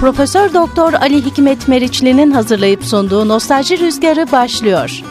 Profesör Doktor Ali Hikmet Meriçli'nin hazırlayıp sunduğu Nostalji Rüzgarı başlıyor.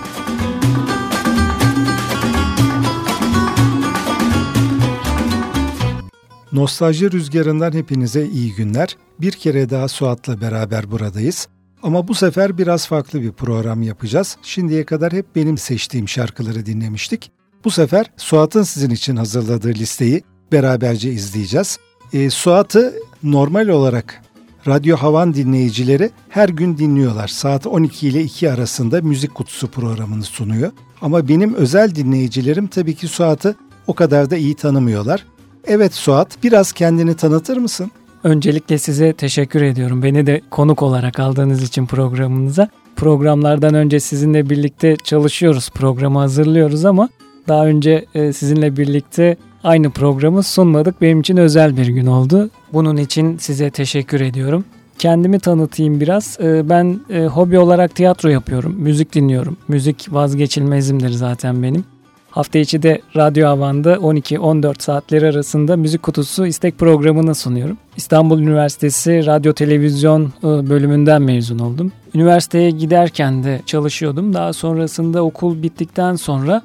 Nostalji Rüzgarı'ndan hepinize iyi günler. Bir kere daha Suat'la beraber buradayız. Ama bu sefer biraz farklı bir program yapacağız. Şimdiye kadar hep benim seçtiğim şarkıları dinlemiştik. Bu sefer Suat'ın sizin için hazırladığı listeyi beraberce izleyeceğiz. E, Suat'ı normal olarak Radyo Havan dinleyicileri her gün dinliyorlar. Saat 12 ile 2 arasında Müzik Kutusu programını sunuyor. Ama benim özel dinleyicilerim tabii ki Suat'ı o kadar da iyi tanımıyorlar. Evet Suat, biraz kendini tanıtır mısın? Öncelikle size teşekkür ediyorum. Beni de konuk olarak aldığınız için programınıza. Programlardan önce sizinle birlikte çalışıyoruz, programı hazırlıyoruz ama daha önce e, sizinle birlikte aynı programı sunmadık. Benim için özel bir gün oldu. Bunun için size teşekkür ediyorum. Kendimi tanıtayım biraz. E, ben e, hobi olarak tiyatro yapıyorum, müzik dinliyorum. Müzik vazgeçilmezimdir zaten benim. Hafta içi de Radyo Havan'da 12-14 saatleri arasında müzik kutusu istek programını sunuyorum. İstanbul Üniversitesi Radyo Televizyon bölümünden mezun oldum. Üniversiteye giderken de çalışıyordum. Daha sonrasında okul bittikten sonra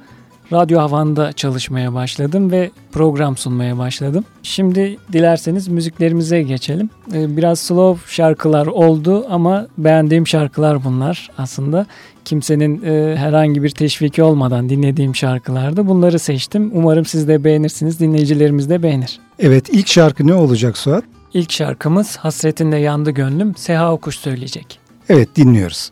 Radyo Havan'da çalışmaya başladım ve program sunmaya başladım. Şimdi dilerseniz müziklerimize geçelim. Ee, biraz slow şarkılar oldu ama beğendiğim şarkılar bunlar aslında. Kimsenin e, herhangi bir teşviki olmadan dinlediğim şarkılarda bunları seçtim. Umarım siz de beğenirsiniz, dinleyicilerimiz de beğenir. Evet, ilk şarkı ne olacak Suat? İlk şarkımız Hasretinle Yandı Gönlüm, Seha Okuş söyleyecek. Evet, dinliyoruz.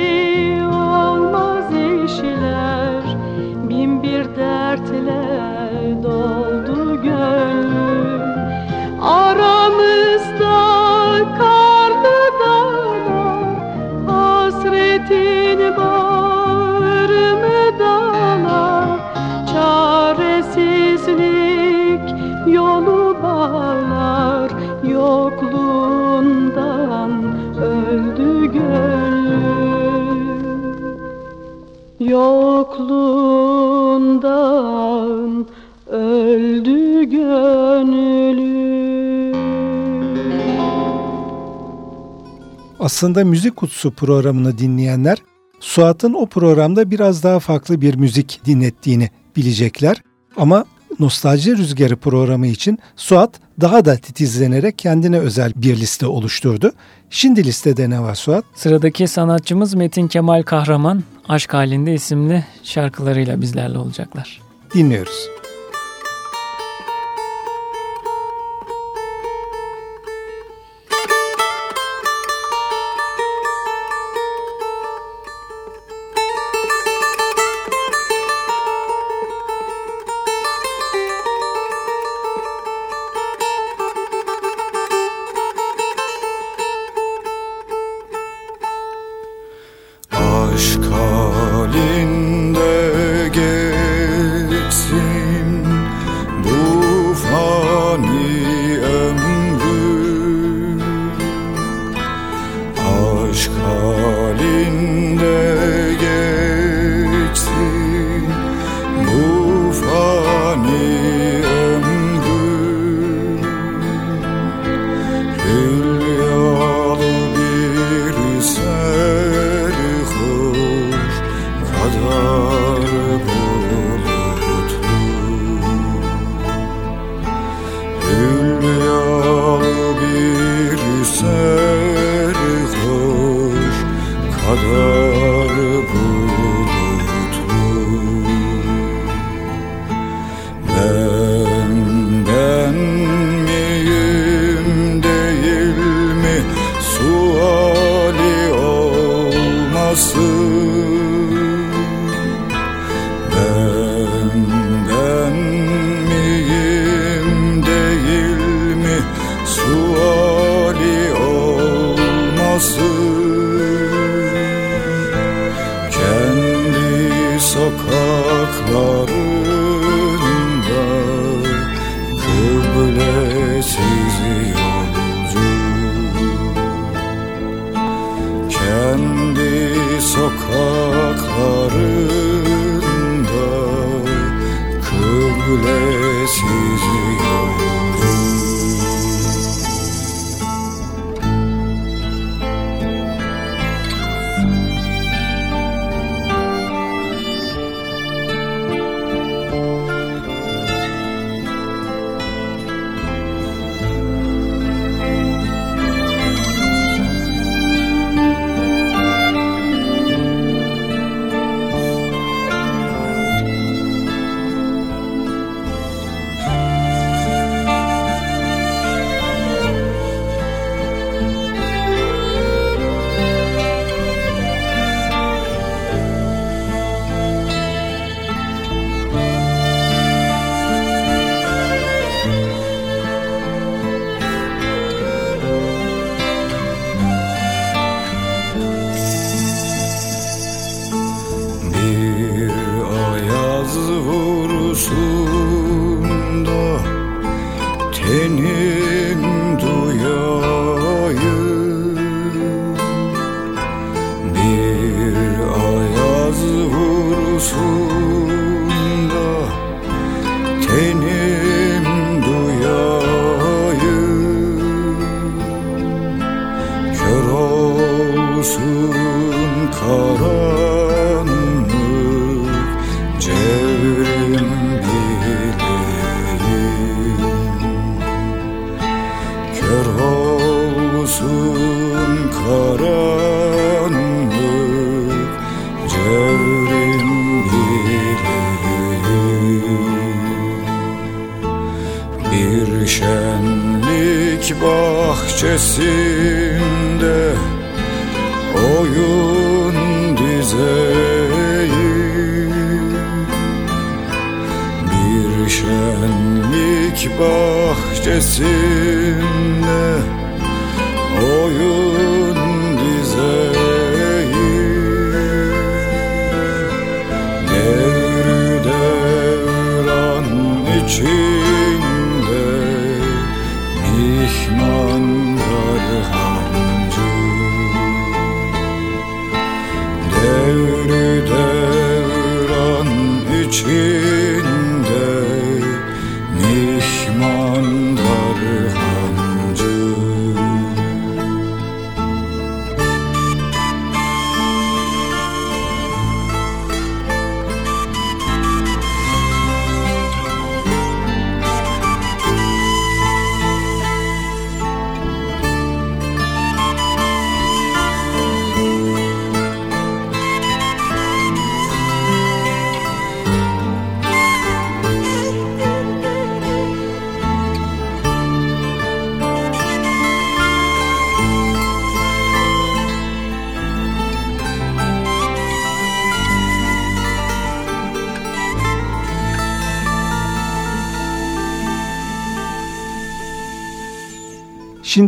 Aslında Müzik Kutusu programını dinleyenler Suat'ın o programda biraz daha farklı bir müzik dinlettiğini bilecekler. Ama Nostalji Rüzgarı programı için Suat daha da titizlenerek kendine özel bir liste oluşturdu. Şimdi listede ne var Suat? Sıradaki sanatçımız Metin Kemal Kahraman, Aşk Halinde isimli şarkılarıyla bizlerle olacaklar. Dinliyoruz.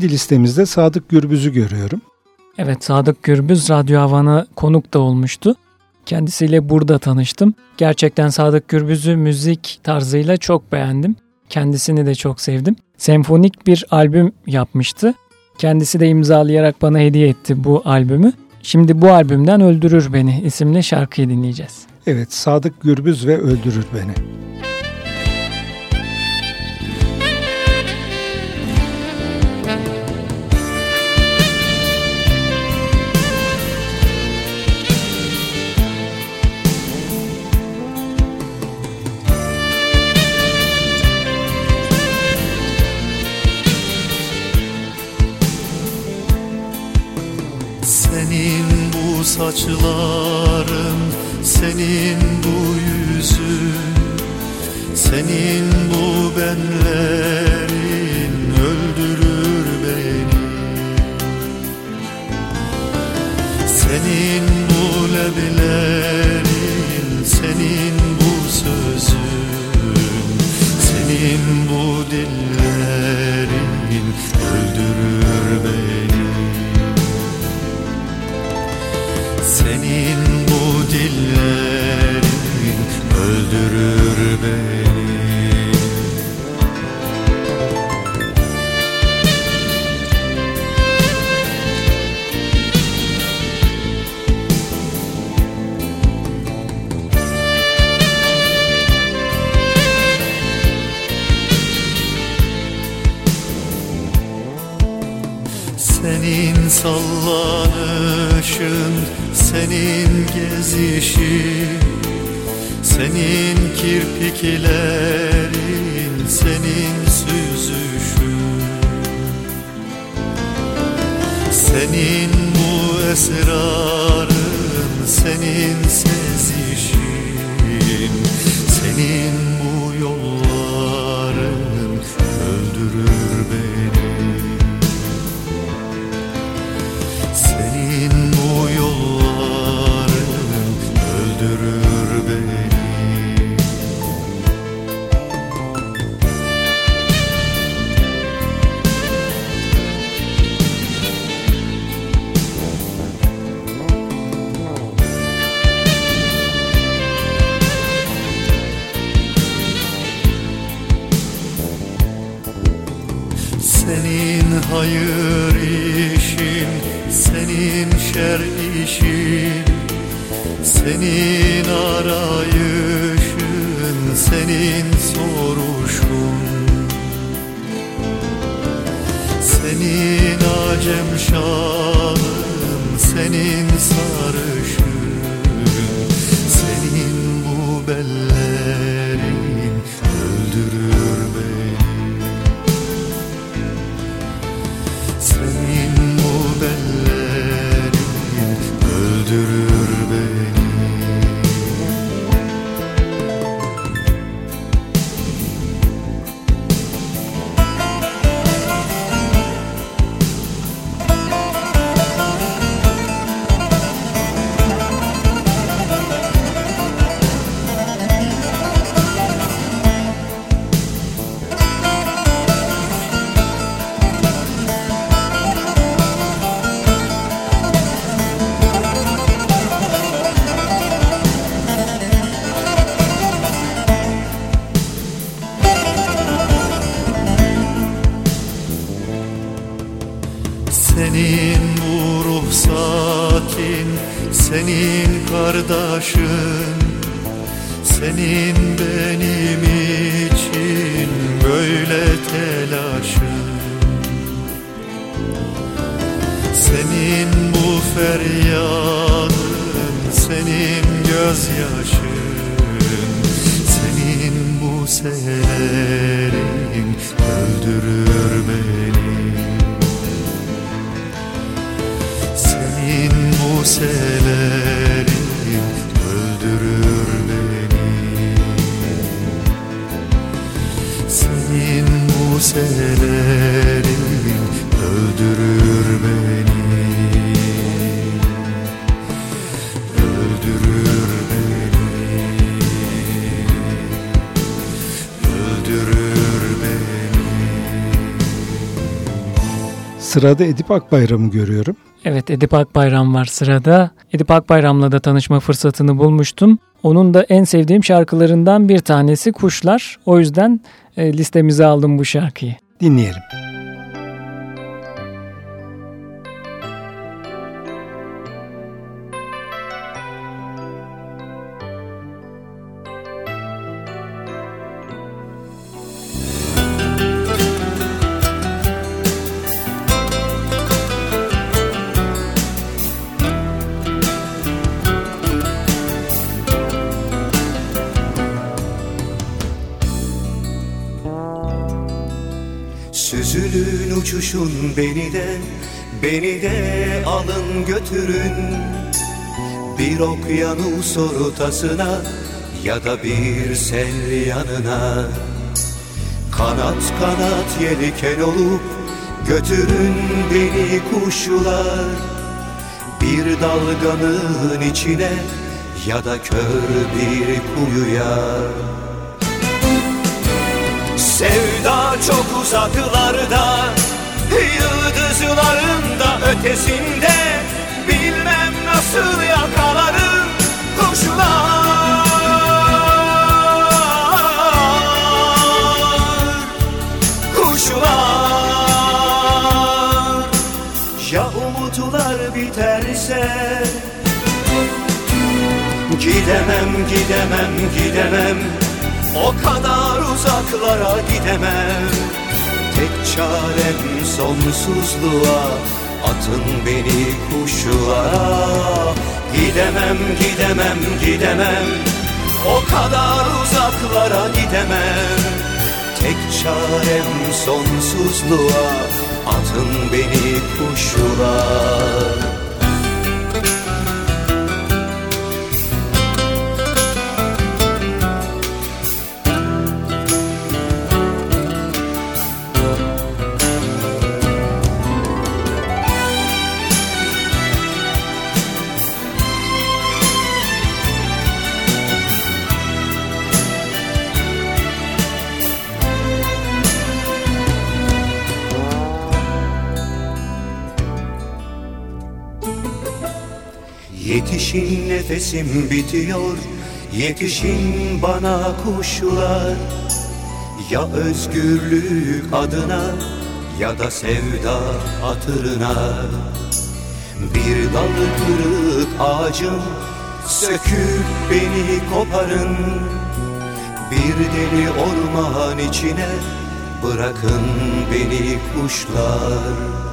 Şimdi listemizde Sadık Gürbüz'ü görüyorum. Evet Sadık Gürbüz Radyo Havan'a konuk da olmuştu. Kendisiyle burada tanıştım. Gerçekten Sadık Gürbüz'ü müzik tarzıyla çok beğendim. Kendisini de çok sevdim. Senfonik bir albüm yapmıştı. Kendisi de imzalayarak bana hediye etti bu albümü. Şimdi bu albümden Öldürür Beni isimli şarkıyı dinleyeceğiz. Evet Sadık Gürbüz ve Öldürür Beni. Saçların senin bu yüzün senin bu benlerin senin soruşun. Senin acem şalın, senin Sırada Edip Akbayram'ı görüyorum. Evet Edip Akbayram var sırada. Edip Akbayram'la da tanışma fırsatını bulmuştum. Onun da en sevdiğim şarkılarından bir tanesi Kuşlar. O yüzden e, listemize aldım bu şarkıyı. Dinleyelim. Beni de Beni de alın götürün. Bir okyanus ortasına Ya da bir sel yanına. Kanat kanat yelken olup Götürün beni kuşlar. Bir dalganın içine Ya da kör bir kuyuya. Sevda çok uzaklarda Yıldızların da ötesinde Bilmem nasıl yakalarım kuşlar. Kuşlar. Ya umutlar biterse Gidemem, gidemem, gidemem. O kadar uzaklara gidemem Tek çarem sonsuzluğa. Atın beni kuşlara. Gidemem, gidemem, gidemem. O kadar uzaklara gidemem. Tek çarem sonsuzluğa. Atın beni kuşlara Yetişin nefesim bitiyor. Yetişin bana kuşlar. Ya özgürlük adına Ya da sevda hatırına. Bir dal kırık ağacım Söküp beni koparın. Bir deli orman içine Bırakın beni kuşlar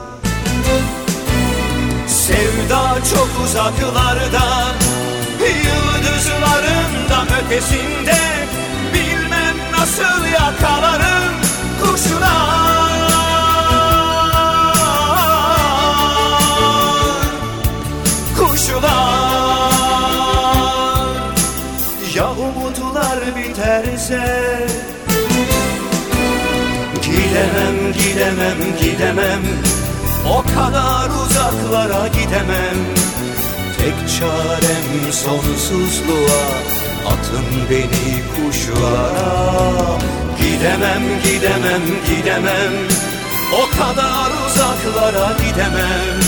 Sevda çok uzaklarda Yıldızların da ötesinde. Bilmem nasıl yakalarım kuşlar Kuşlar Ya umutlar biterse? Gidemem, gidemem, gidemem o kadar uzaklara gidemem. Tek çarem sonsuzluğa Atın beni kuşlara. Gidemem, gidemem, gidemem. O kadar uzaklara gidemem.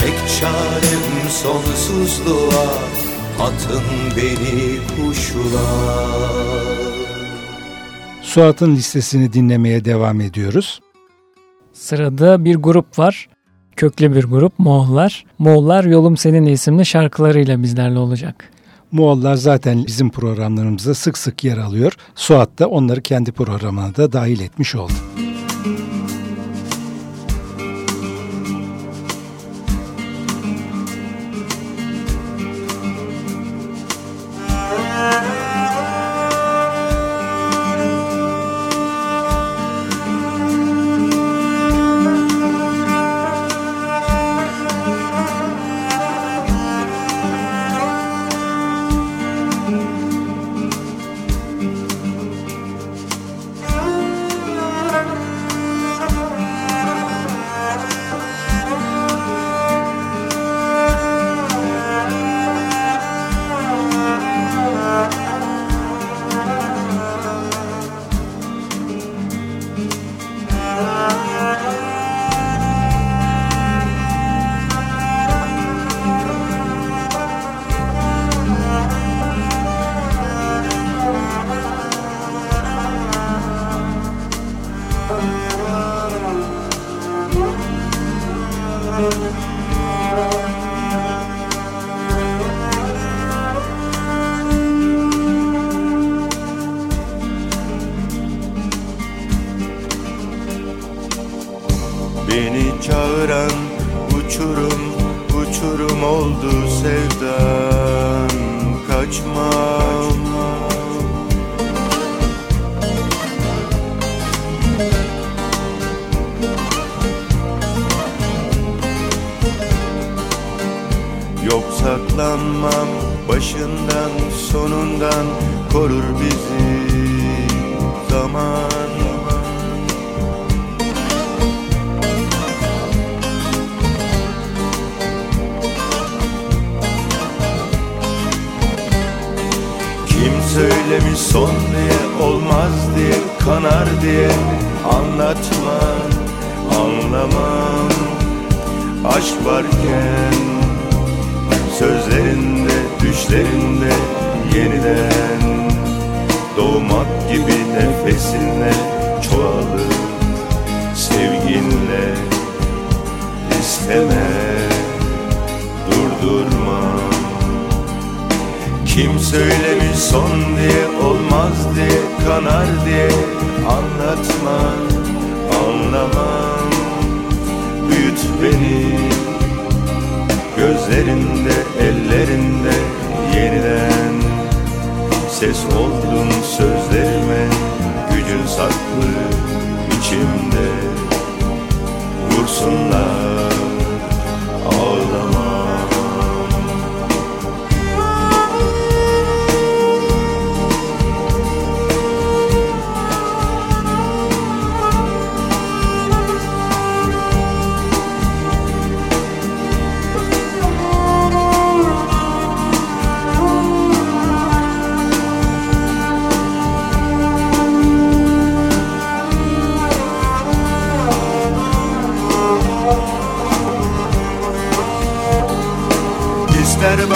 Tek çarem sonsuzluğa Atın beni kuşlara. Suat'ın listesini dinlemeye devam ediyoruz. Sırada bir grup var. Köklü bir grup Moğollar. Moğollar Yolum Senin isimli şarkılarıyla bizlerle olacak. Moğollar zaten bizim programlarımızda sık sık yer alıyor. Suat da onları kendi programına da dahil etmiş oldu saklanmam başından sonundan korur bizi zaman. Kim söylemiş son diye olmaz diye kanar diye anlatma anlamam. Aşk varken sözlerinde düşlerinde yeniden Doğmak gibi nefesinle çoğalır. Sevginle isteme durdurma. Kim söylemiş son diye olmaz diye kanar diye Anlatma anlamam. Büyüt beni Gözlerinde ellerinde yeniden Ses oldun sözlerime Gücün saklı içimde. Vursunlar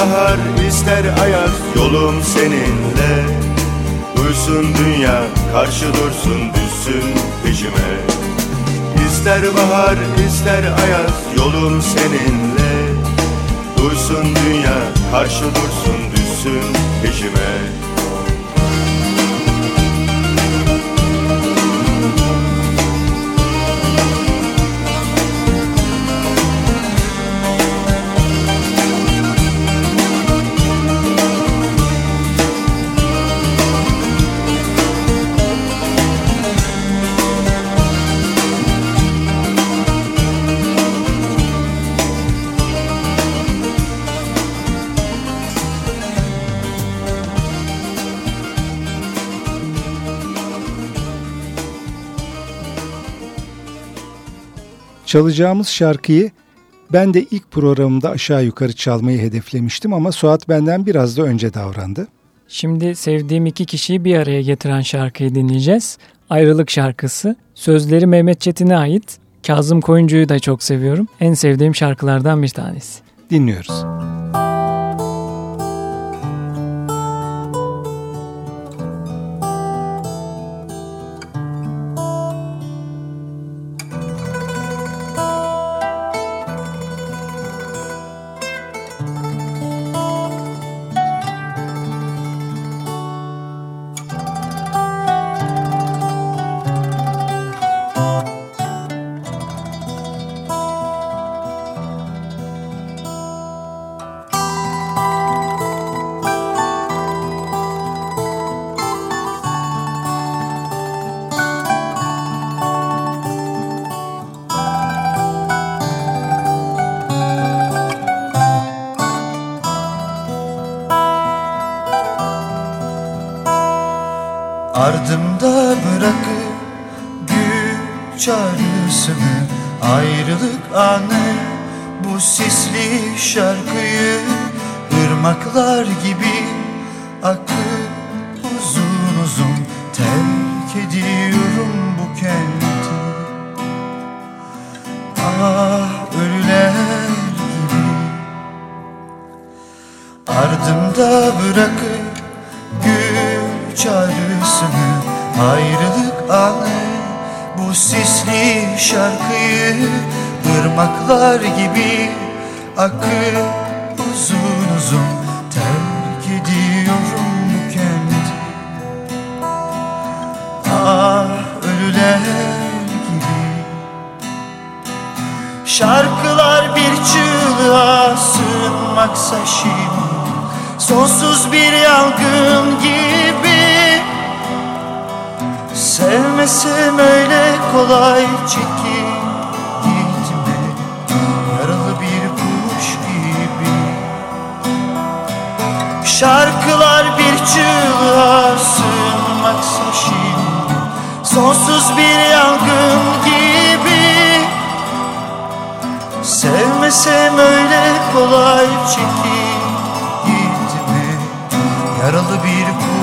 bahar ister ayaz yolum seninle. Duysun dünya karşı dursun düşsün peşime. İster bahar ister ayaz yolum seninle. Duysun dünya karşı dursun düşsün peşime Çalacağımız şarkıyı ben de ilk programımda aşağı yukarı çalmayı hedeflemiştim ama Suat benden biraz da önce davrandı. Şimdi sevdiğim iki kişiyi bir araya getiren şarkıyı dinleyeceğiz. Ayrılık şarkısı. Sözleri Mehmet Çetin'e ait. Kazım Koyuncu'yu da çok seviyorum. En sevdiğim şarkılardan bir tanesi. Dinliyoruz. Ardımda bırakıp gün çağrısını Ayrılık anı bu sisli şarkıyı ırmaklar gibi akıp uzun uzun Terk ediyorum bu kenti. Ah ölüler gibi. Ardımda bırakıp şarkıyı ırmaklar gibi akıp uzun uzun terk ediyorum bu kenti Ah ölüler gibi. Şarkılar bir çığlığa sığınmış aksa şimdi Sonsuz bir yangın gibi Sevmesem öyle kolay çekip gitme. Yaralı bir kuş gibi. Şarkılar bir çığlığa sığınmaksa şimdi Sonsuz bir yangın gibi. Sevmesem öyle kolay çekip gitme. Yaralı bir kuş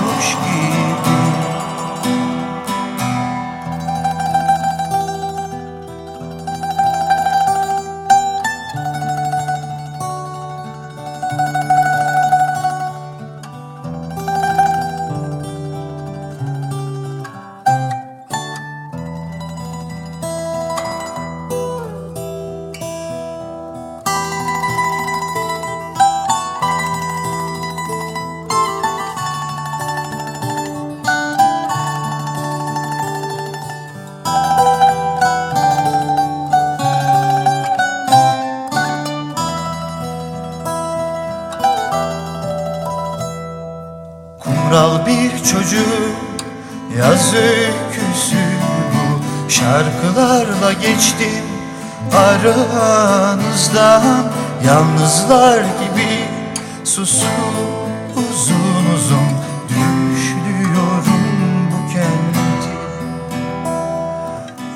geçtim aranızdan Yalnızlar gibi susup uzun uzun Düşlüyorum bu kenti.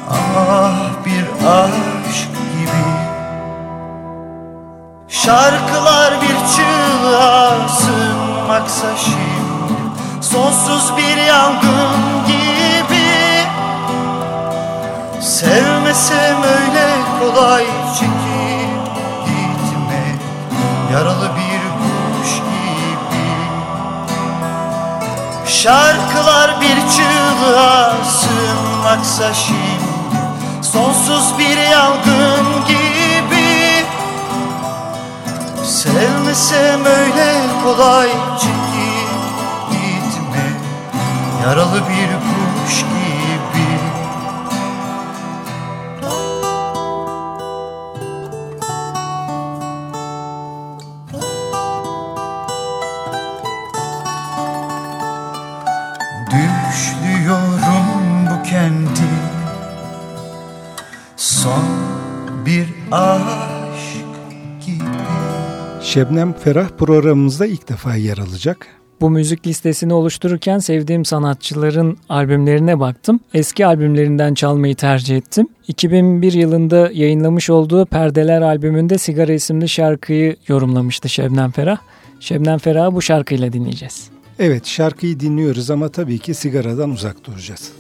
Ah bir aşk gibi. Şarkılar bir çığlığa sığınmaksa şimdi Sonsuz bir yangın Şarkılar bir çığlığa sığınmaksa şimdi Sonsuz bir yangın gibi. Sevmesem öyle kolay çekip gitme. Yaralı bir Şebnem Ferah programımızda ilk defa yer alacak. Bu müzik listesini oluştururken sevdiğim sanatçıların albümlerine baktım. Eski albümlerinden çalmayı tercih ettim. 2001 yılında yayınlamış olduğu Perdeler albümünde Sigara isimli şarkıyı yorumlamıştı Şebnem Ferah. Şebnem Ferah'ı bu şarkıyla dinleyeceğiz. Evet şarkıyı dinliyoruz ama tabii ki sigaradan uzak duracağız.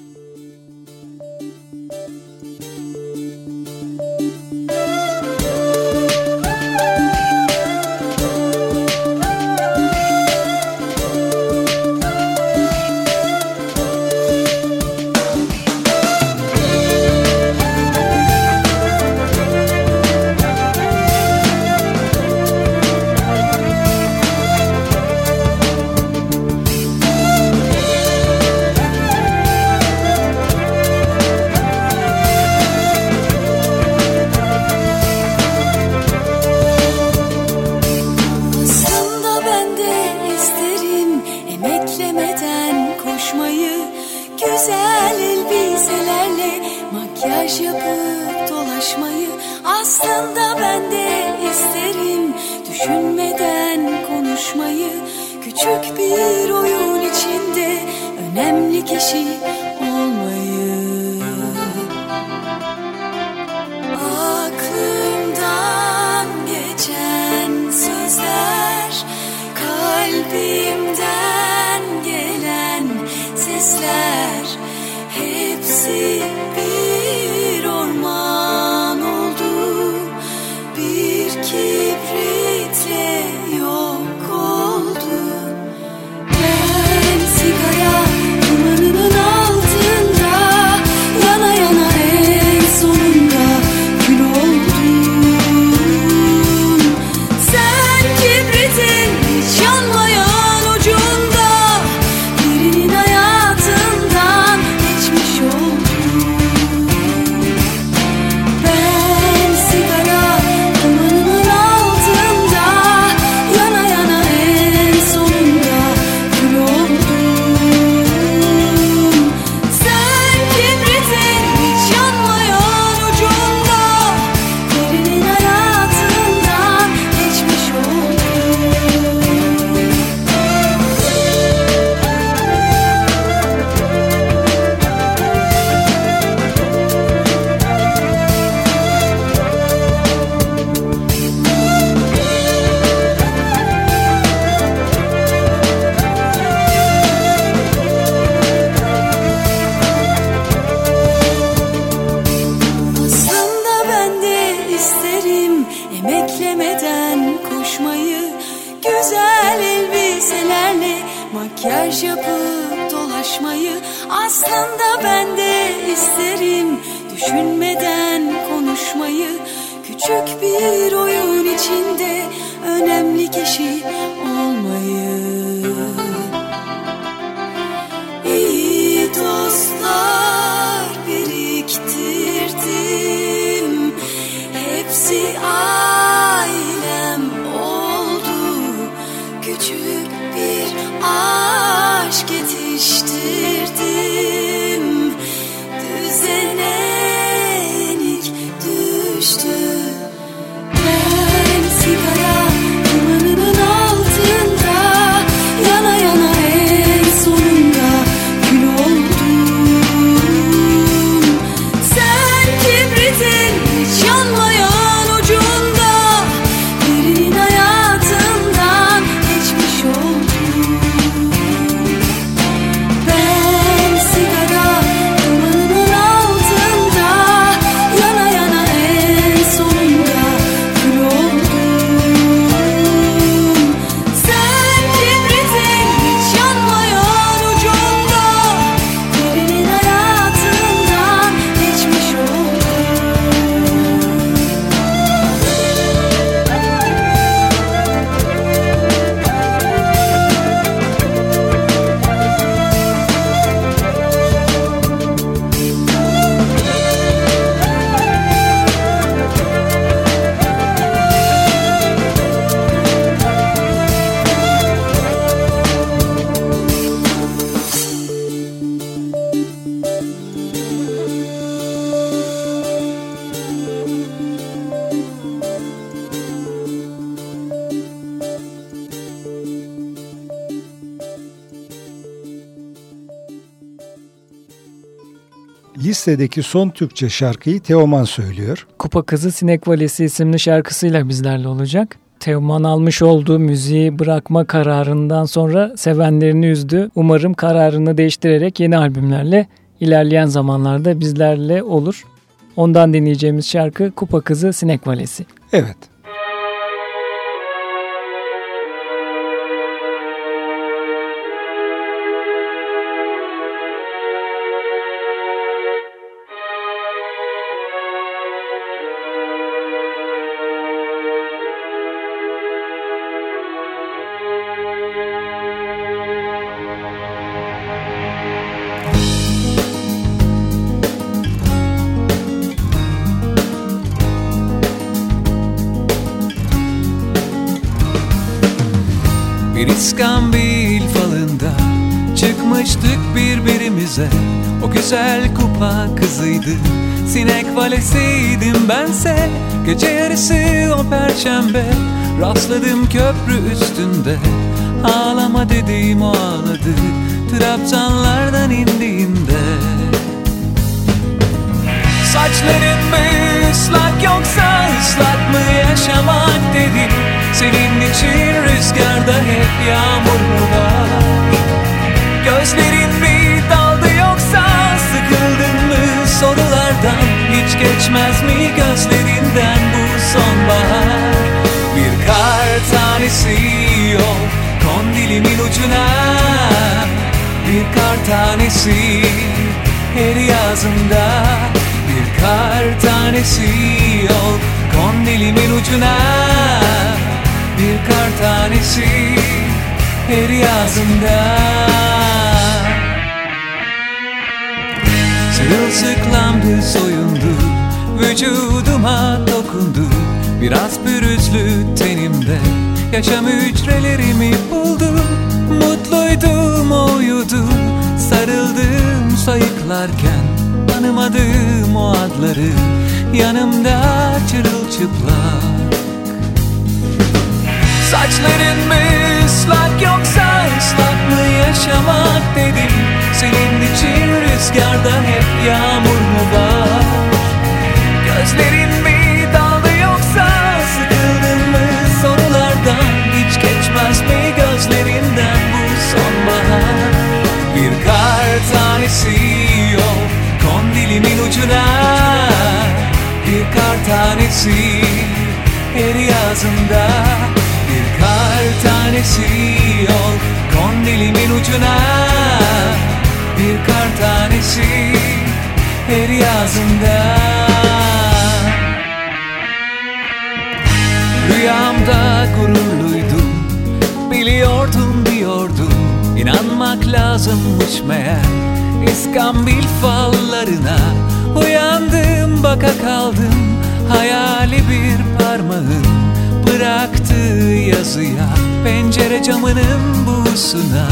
Listedeki son Türkçe şarkıyı Teoman söylüyor. Kupa Kızı Sinek Valisi isimli şarkısıyla bizlerle olacak. Teoman almış olduğu müziği bırakma kararından sonra sevenlerini üzdü. Umarım kararını değiştirerek yeni albümlerle ilerleyen zamanlarda bizlerle olur. Ondan dinleyeceğimiz şarkı Kupa Kızı Sinek Valesi. Evet. Bir iskambil falında Çıkmıştık birbirimize. O güzel kupa kızıydı Sinek valesiydim bense. Gece yarısı o perşembe Rastladım köprü üstünde. Ağlama dediğim o ağladı Trabzanlardan indiğinde. Saçların mı ıslak yoksa ıslak mı yaşamak dedim Senin için rüzgarda hep yağmur mu var. Gözlerin mi daldı yoksa sıkıldın mı? Sorulardan Hiç geçmez mi gözlerinden bu sonbahar? Bir kar tanesi yok kondilimin ucuna. Bir kar tanesi her yazında. Bir kar tanesi yok kondilimin ucuna Bir kar tanesi her yazında Sırılsıklamdı soyundu Vücuduma dokundu. Biraz pürüzlü tenimde Yaşam hücrelerimi buldu. Mutluydum o uyudu Sarıldım sayıklarken Tanımadığım o adları Yanımda çırılçıplak. Saçların mı ıslak yoksa ıslak mı yaşamak dedim. Senin için rüzgarda hep yağmur mu var? Gözlerin mi daldı yoksa sıkıldın mı sorulardan? Hiç geçmez mi gözlerinden bu sonbahar? Bir kar tanesi ucuna Bir kar tanesi her yazında. Tanesi ol Kondilimin ucuna. Bir kar tanesi her yazında. Rüyamda gururluydum Biliyordum diyordum. İnanmak lazımmış meğer İskambil fallarına Uyandım baka kaldım. Hayali bir parmağın Bıraktığı yazıya. Pencere camının buğusuna.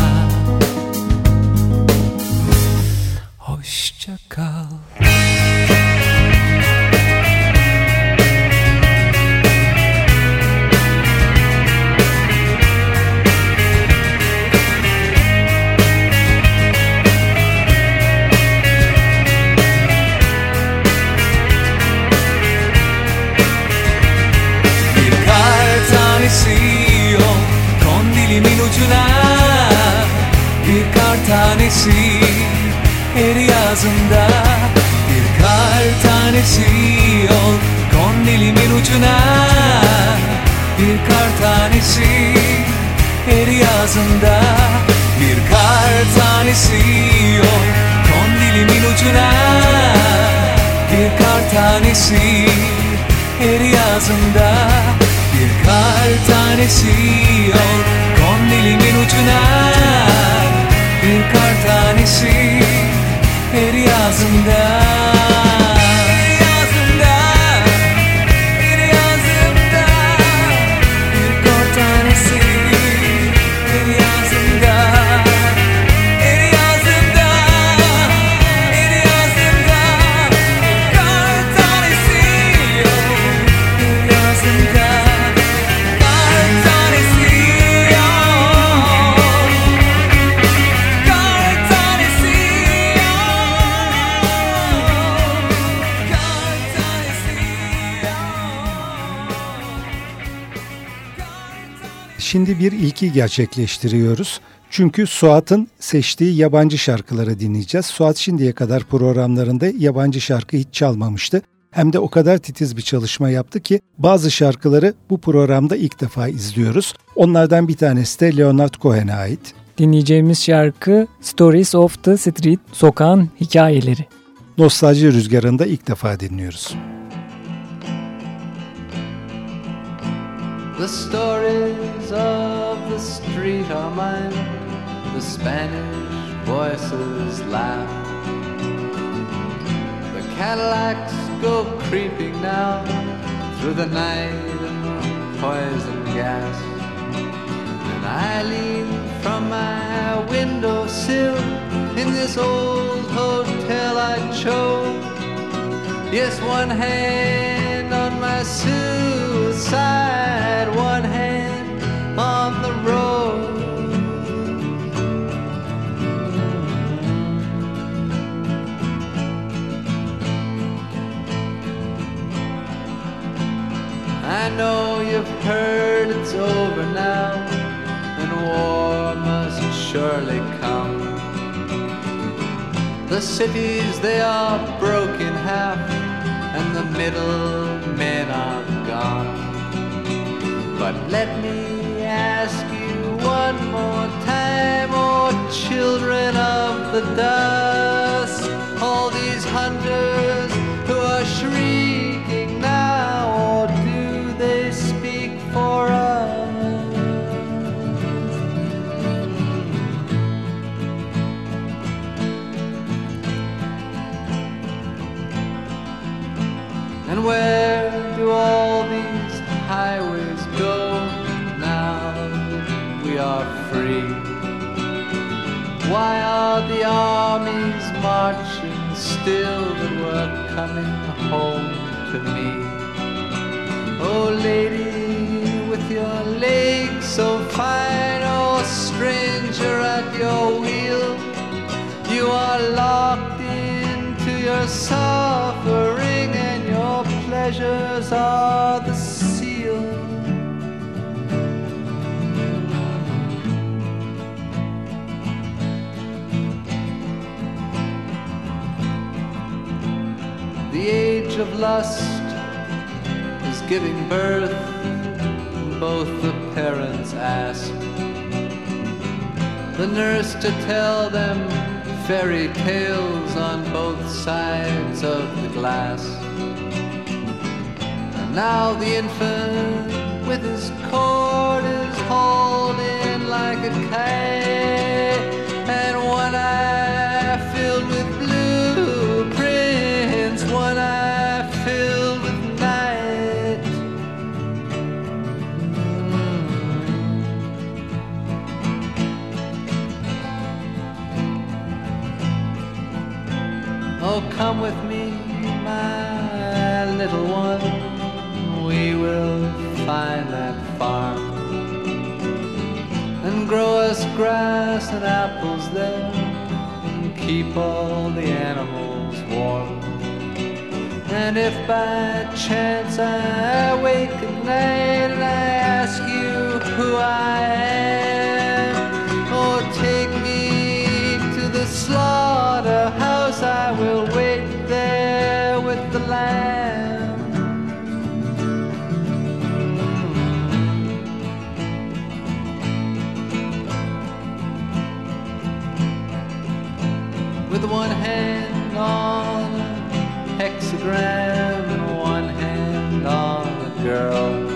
Hoşça kal tanesi her yazında. Bir kar tanesi yok kondilimin ucuna. Bir kar tanesi her yazında. Bir kar tanesi yok kondilimin ucuna. Bir kar tanesi her yazında. Bir kar tanesi yok kondilimin ucuna bir kar tanesi her yazında Şimdi bir ilki gerçekleştiriyoruz. Çünkü Suat'ın seçtiği yabancı şarkıları dinleyeceğiz. Suat şimdiye kadar programlarında yabancı şarkı hiç çalmamıştı. Hem de o kadar titiz bir çalışma yaptı ki bazı şarkıları bu programda ilk defa izliyoruz. Onlardan bir tanesi de Leonard Cohen'e ait. Dinleyeceğimiz şarkı Stories of the Street, Sokağın Hikayeleri. Nostalji rüzgarında ilk defa dinliyoruz. The stories of the street are mine. The Spanish voices laugh. The Cadillacs go creeping now through the night and poison gas. And I lean from my windowsill in this old hotel I chose. Yes, one hand on my suicide, one hand I know you've heard it's over now, and war must surely come. The cities they are broken half, and the middle men are gone. But let me ask you one more time, oh children of the dust, all these hunters And where do all these highways go now that we are free? Why are the armies marching still that were coming home to me? Oh, lady, with your legs so fine, oh, stranger at your wheel, you are locked into your suffering, are the seal. The age of lust is giving birth, both the parents ask. the nurse to tell them fairy tales on both sides of the glass. Now the infant with his cord is hauled in like a kite, and one eye filled with blueprints, one eye filled with night. Mm. Oh, come with me, my little one. That farm and grow us grass and apples there and keep all the animals warm. And if by chance I wake at night and I ask you who I am, or take me to the slaughterhouse, I will wait there with the lamb. And one hand on a girl.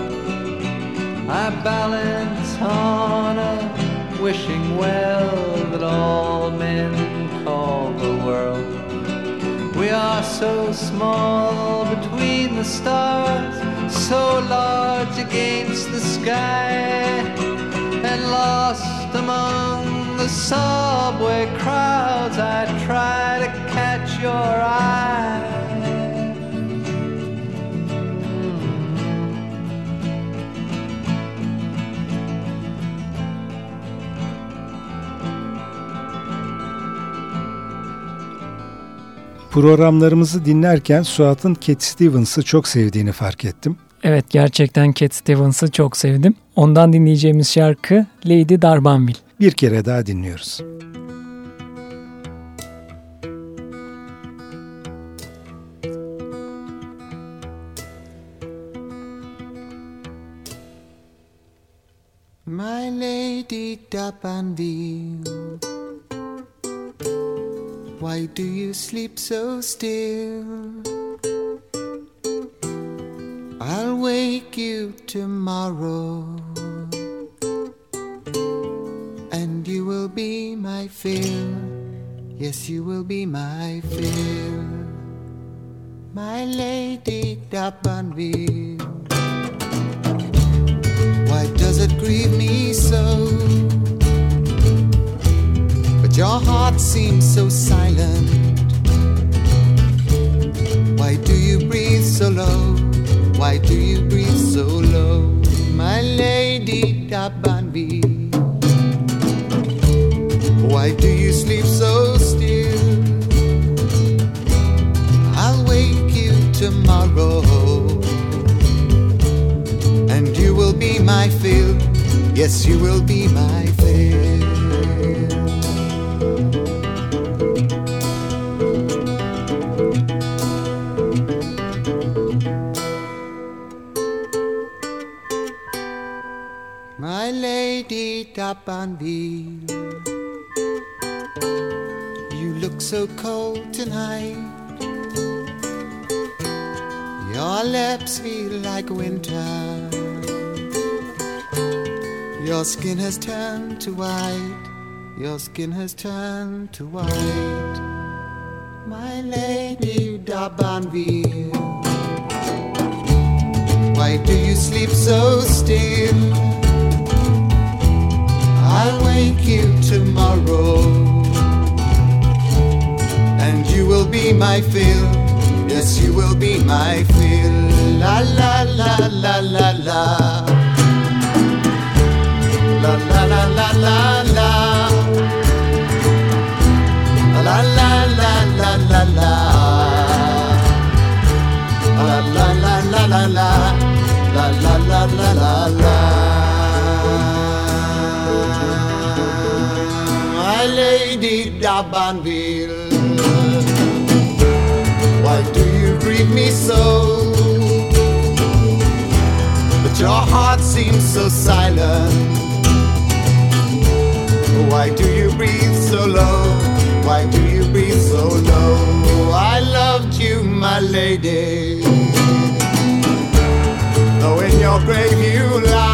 I balance on a wishing well that all men call the world. We are so small between the stars, so large against the sky, and lost among the subway crowds. I try to catch your eye. Programlarımızı dinlerken Suat'ın Cat Stevens'ı çok sevdiğini fark ettim. Evet gerçekten Cat Stevens'ı çok sevdim. Ondan dinleyeceğimiz şarkı Lady Darbanville. Bir kere daha dinliyoruz. My lady Dabanville, why do you sleep so still? I'll wake you tomorrow, and you will be my fill. Yes, you will be my fill. My lady Dabanville. Why does it grieve me so? Your heart seems so silent. Why do you breathe so low? Why do you breathe so low? My lady Dabanvi. Why do you sleep so still? I'll wake you tomorrow and you will be my fill. Yes, you will be my lady Dabanville, you look so cold tonight. Your lips feel like winter. Your skin has turned to white. Your skin has turned to white. My lady Dabanville. Why do you sleep so still? I'll wake you tomorrow. And you will be my fill. Yes, you will be my fill. La la la la la la. La la la la la la. La la la la la la. La la la la la la. La la la la la la. My lady Dabanville. Why do you grieve me so? But your heart seems so silent. Why do you breathe so low? Why do you breathe so low? I loved you, my lady. Though in your grave you lie,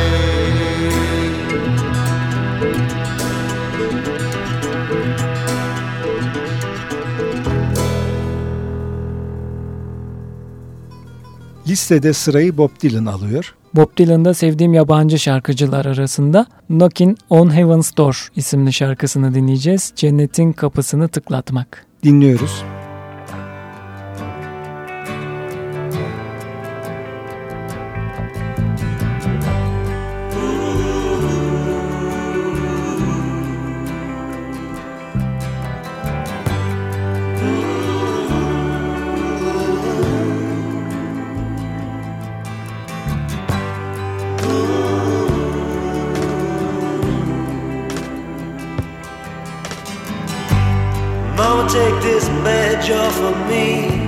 Listede sırayı Bob Dylan alıyor. Bob Dylan'da sevdiğim yabancı şarkıcılar arasında Knockin' on Heaven's Door isimli şarkısını dinleyeceğiz. Cennetin kapısını tıklatmak. Dinliyoruz. Mama, badge me.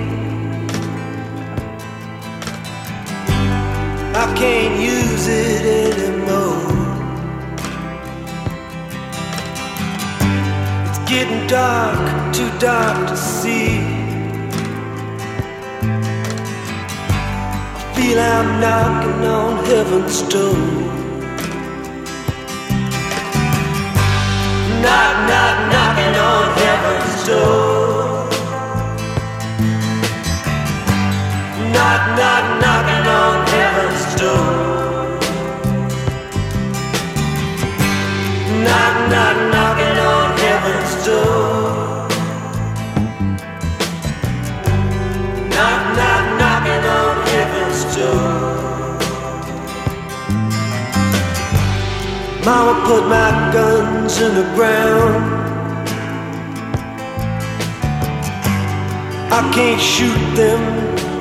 I can't use it anymore. It's getting dark, too dark to see. I feel I'm knocking on heaven's door. Knock, knock, knocking on heaven's door. Knock, knock, knocking on heaven's door. Knock, knock, knocking on heaven's door. Knock, knock, knocking on heaven's door. Mama put my guns in the ground. I can't shoot them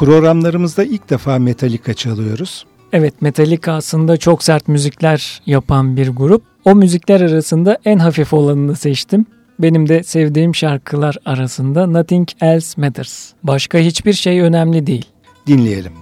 Programlarımızda ilk defa Metallica çalıyoruz. Evet Metallica aslında çok sert müzikler yapan bir grup. O müzikler arasında en hafif olanını seçtim. Benim de sevdiğim şarkılar arasında Nothing Else Matters. Başka hiçbir şey önemli değil. Dinleyelim.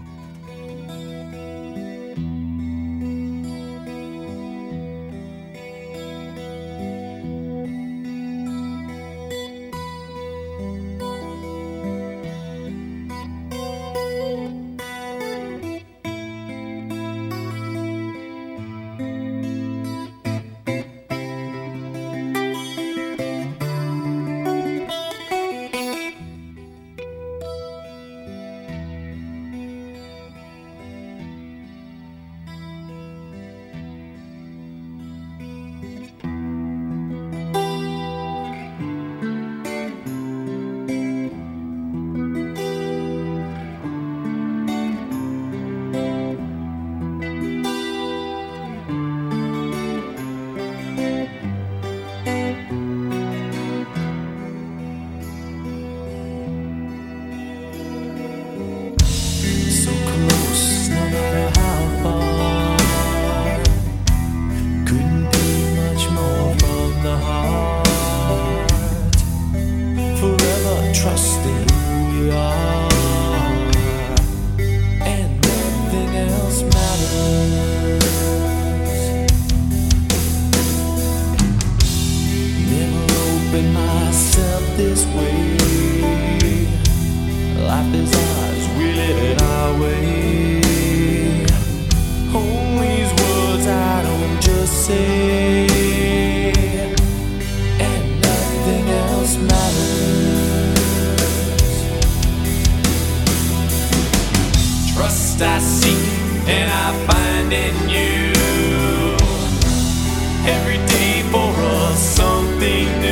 rest I seek and I find in you. Every day for us something new.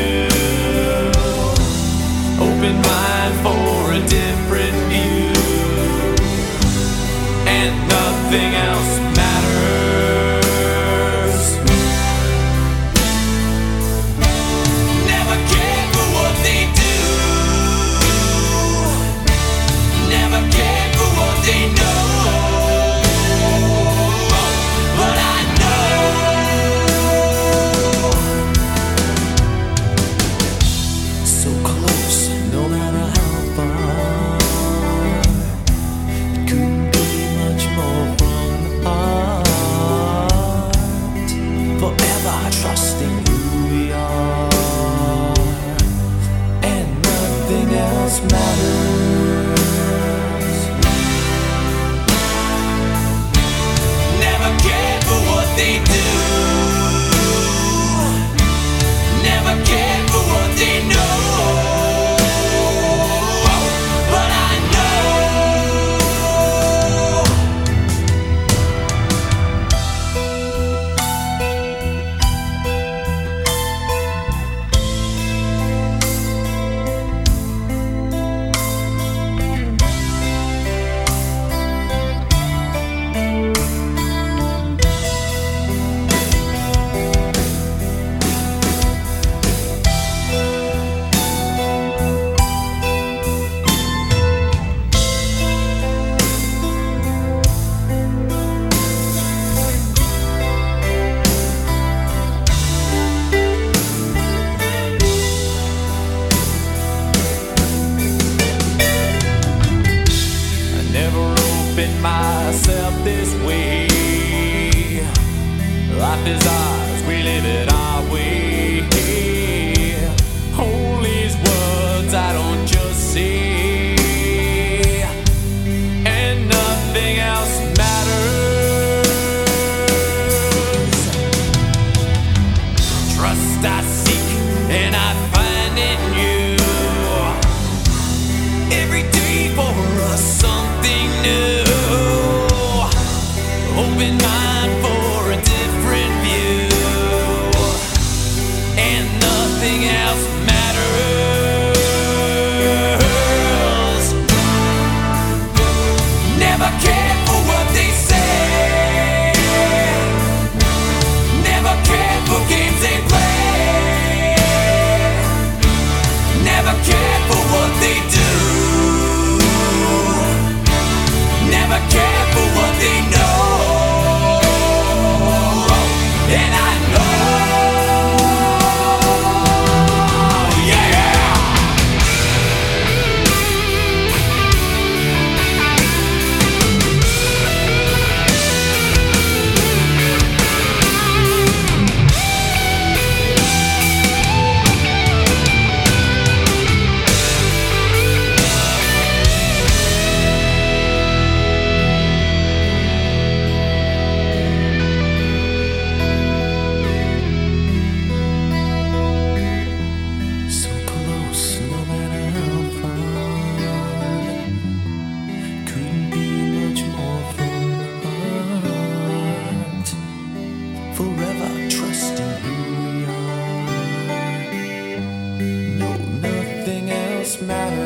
matter.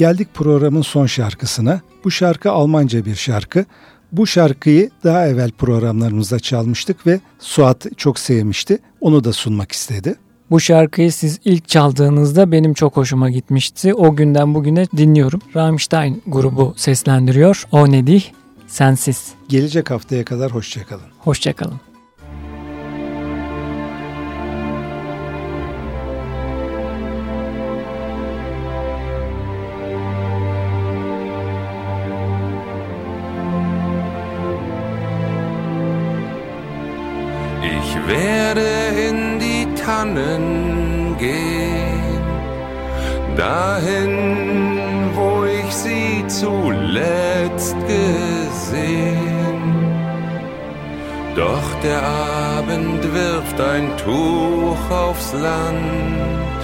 Geldik programın son şarkısına. Bu şarkı Almanca bir şarkı. Bu şarkıyı daha evvel programlarımızda çalmıştık ve Suat çok sevmişti. Onu da sunmak istedi. Bu şarkıyı siz ilk çaldığınızda benim çok hoşuma gitmişti. O günden bugüne dinliyorum. Rammstein grubu seslendiriyor. O ne? Sensiz. Gelecek haftaya kadar hoşçakalın. Hoşçakalın. Der Abend wirft ein Tuch aufs Land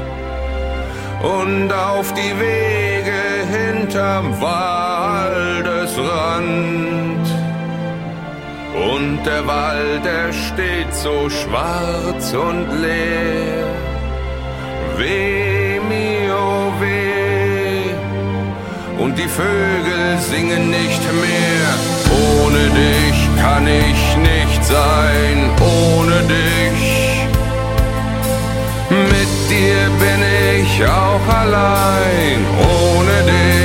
und auf die Wege hinterm Waldesrand. Und der Wald, der steht so schwarz und leer. Weh mir, oh weh. Und die Vögel singen nicht mehr. Ohne dich kann ich nicht sein, ohne dich. Mit dir bin ich auch allein, ohne dich.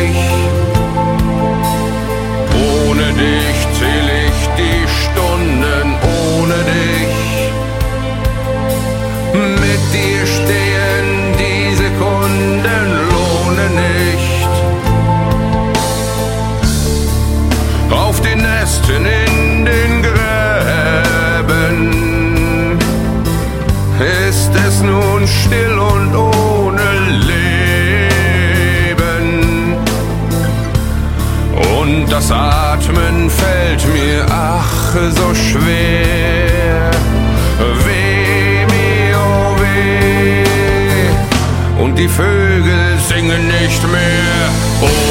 Ach so schwer. Weh mir, oh weh. Und die Vögel singen nicht mehr. Ohne